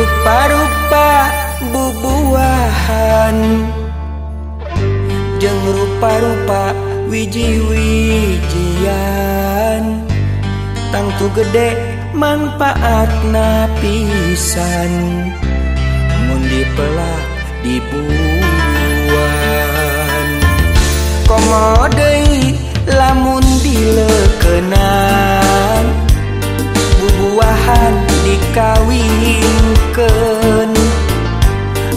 rupa-rupa bubuahan. Jeng rupa-rupa wiji-wijian. Tangtu gede manfaat napisan. Mundi pelak diburuan komodei lamun dilekenan. Bubuahan dikawin.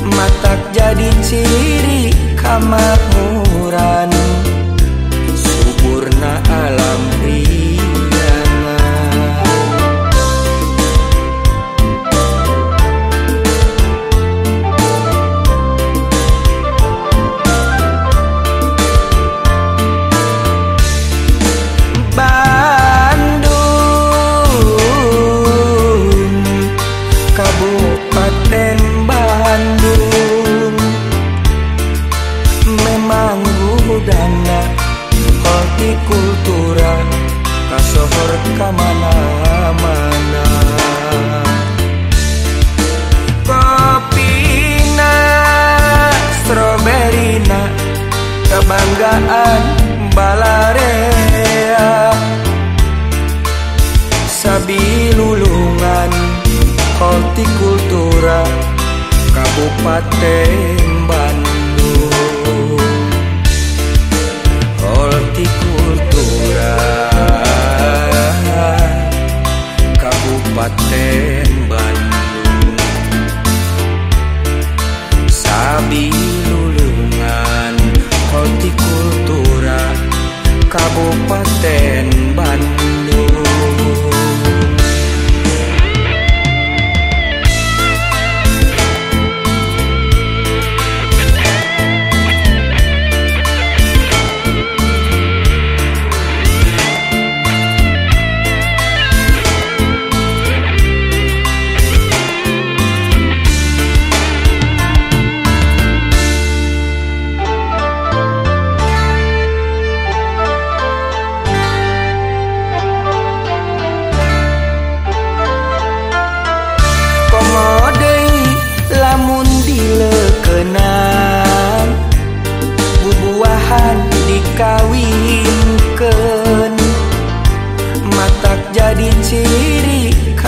Matak jadi ciri kamar Kabupaten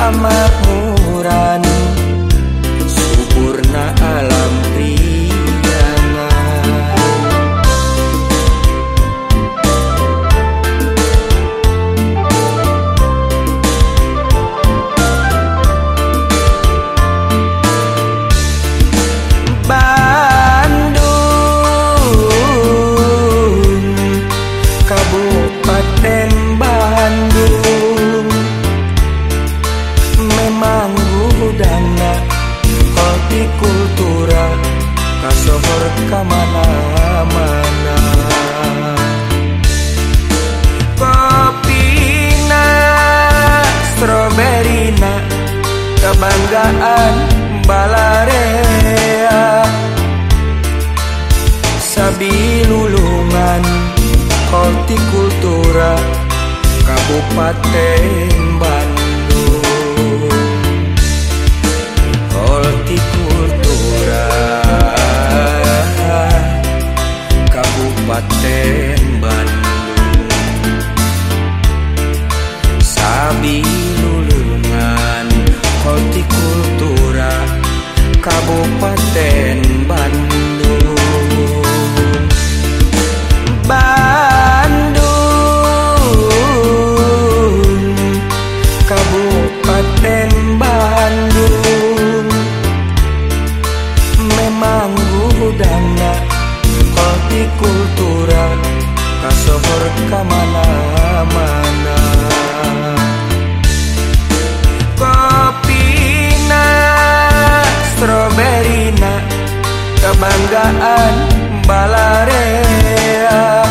amat kebanggaan balarea Sabilulungan hortikultura Kabupaten Bandung. Hortikultura Kabupaten Bandung. Sabilulungan Kabupaten Bandung. Bandung Kabupaten Bandung. Memang gudana hortikultura kasohor kamana-mana kebanggaan balarea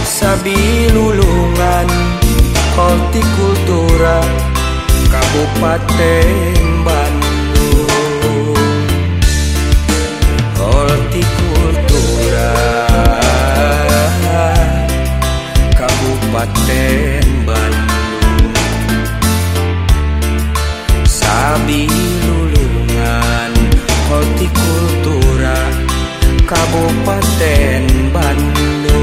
Sabilulungan hortikultura Kabupaten Bandung. Hortikultura Kabupaten อบประแตนบันดู